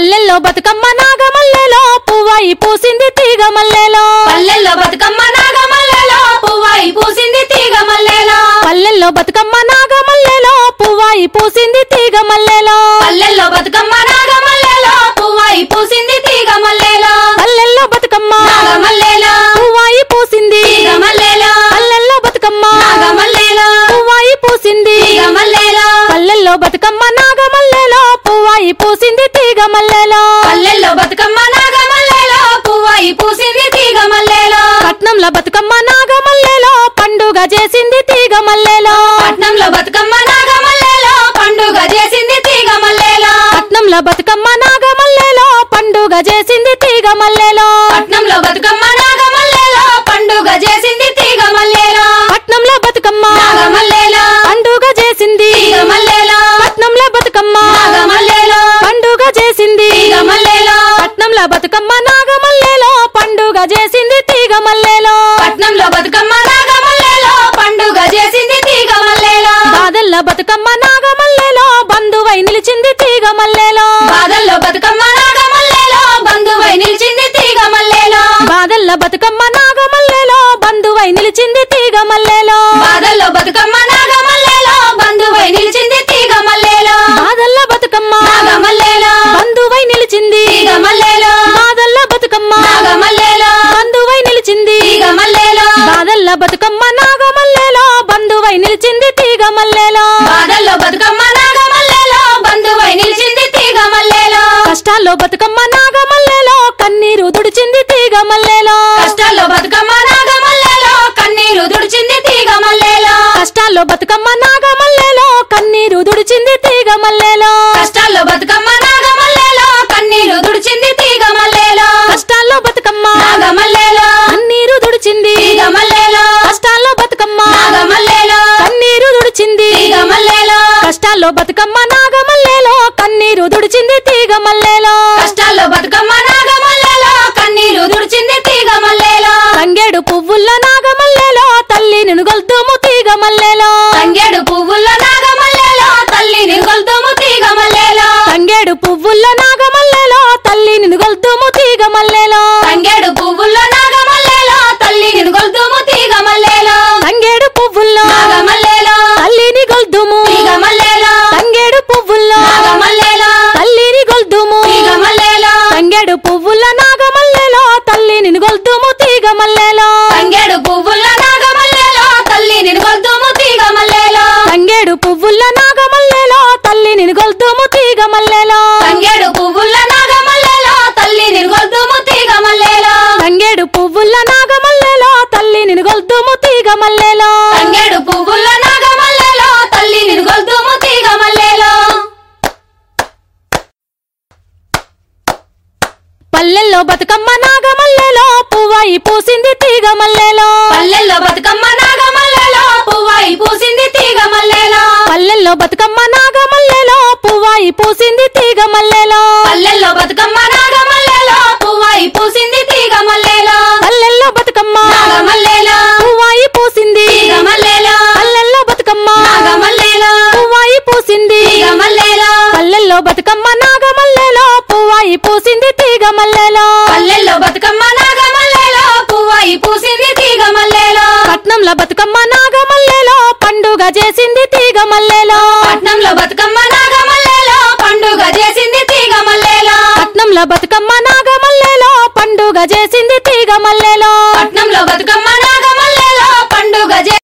పల్లెల్లో బతుకమ్మ నాగమల్లెలో పువ్వాయి పూసింది తీగ మల్లెలో. పల్లెల్లో బతుకమ్మ నాగమల్లెలో పువ్వాయి పూసింది తీగ మల్లెలో. పల్లెల్లో బతుకమ్మ నాగమల్లెలో పువ్వాయి పూసింది తీగ మల్లెలో. పల్లెల్లో బతుకమ్మ నాగమల్లెలో పువ్వాయి పూసింది పూసింది తీగ మల్లెలో. పల్లెల్లో బతుకమ్మ నాగమల్లెలో పువ్వాయి పూసింది తీగ మల్లెలో. పట్నంలో బతుకమ్మ నాగమల్లెలో పండుగ చేసింది తీగ మల్లెలో. పట్నంలో బతుకమ్మ నాగమల్లెలో పండుగ చేసింది తీగ మల్లెలో. పట్నంలో బతుకమ్మ నాగమల్లెలో పండుగ చేసింది తీగ మల్లెలో. పట్నంలో బతుకమ్మ పట్నంలో బతుకమ్మ నాగమల్లెలో పండుగ చేసింది తీగ మల్లెలో. పట్నంలో బతుకమ్మ నాగమల్లెలో పండుగ చేసింది తీగ మల్లెలో. బాదల్ల బతుకమ్మ నాగమల్లెలో బంధువై నిలిచింది తీగ మల్లెలో. బాదల్ల బతుకమ్మ. నాగమల్లెలో. బంధువై నిలిచింది. బాదల్ల బతుకమ్మ నాగమల్లెలో. బంధువై నిలిచింది తీగ మల్లెలో బాదల్లో బతుకమ్మ నాగమల్లెలో. బంధువై నిలిచింది తీగ మల్లెలో కష్టాల్లో బతుకమ్మ నాగమల్లెలో. కన్నీరు దుడిచింది తీగ మల్లెలో కష్టాల్లో బతుకమ్మ నాగమల్లెలో. కన్నీరు దుడిచింది తీగ మల్లెలో కష్టాల్లో బతుకమ్మ నాగమల్లెలో. కన్నీరు దుడిచింది తీగ మల్లెలో కష్టాల్లో బతుకమ్మ నాగమల్లెలో. కన్నీరు దుడిచింది తీగ కష్టాల్లో బతుకమ్మ నాగమల్లెలో కన్నీరు దుడిచింది తీగ మల్లెలో కష్టాల్లో బతుకమ్మ నాగమల్లెలో కన్నీరు దుడిచింది తీగ మల్లెలో తంగేడు పువ్వుల్లో నాగమల్లెలో తల్లి నిన్ను గొల్తుము తీగ మల్లెలో తంగేడు పువ్వుల్లో నాగమల్లెలో తల్లిని గొల్తుము తీగ మల్లెలో తంగేడు పువ్వుల్లో గొల్తుము తీగ మల్లెలో. తంగేడు పువ్వుల్లో నాగమల్లెలో తల్లిని గొల్తుము తీగ మల్లెలో. తంగేడు పువ్వుల నాగమల్లెలో తల్లిని గొల్తుము తీగ మల్లెలో. తంగేడు పువ్వుల్లో నాగమల్లెలో తల్లిని గొల్తుము తీగ మల్లెలో. పల్లెల్లో బతుకమ్మ నాగమల్లెలో పువ్వాయి పూసింది తీగ మల్లెలో. పల్లెల్లో బతుకమ్మ నాగమల్లెలో పువ్వాయి పూసింది తీగ మల్లెలో. పల్లెల్లో బతుకమ్మ నాగమల్లెలో పువ్వాయి పూసింది తీగ మల్లెలో. పల్లెల్లో బతుకమ్మ నాగమల్లెలో. పువ్వాయి పూసింది తీగ మల్లెలో. పల్లెల్లో బతుకమ్మ. నాగమల్లెలో. పువ్వాయి పూసింది. తీగ మల్లెలో. పల్లెల్లో బతుకమ్మ. నాగమల్లెలో. పువ్వాయి పూసింది. తీగ మల్లెలో. పల్లెల్లో బతుకమ్మ నాగమల్లెలో. పువ్వాయి పూసింది తీగ మల్లెలో. పల్లెల్లో బతుకమ్మ నాగమల్లెలో. పువ్వాయి పూసింది తీగ మల్లెలో. పట్నంలో బతుకమ్మ నాగమల్లెలో. పండుగ చేసింది తీగ మల్లెలో. పట్నంలో బతుకమ్మ నాగమల్లెలో. పండుగ చేసింది తీగ మల్లెలో? పట్నంలో బతుకమ్మ నాగమల్లెలో పండుగ చేసింది తీగ మల్లెలో. పట్నంలో బతుకమ్మ